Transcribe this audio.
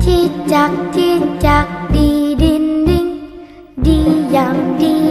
Chít chạc chít chạc đi đinh đinh Đi dạo đi